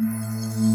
Música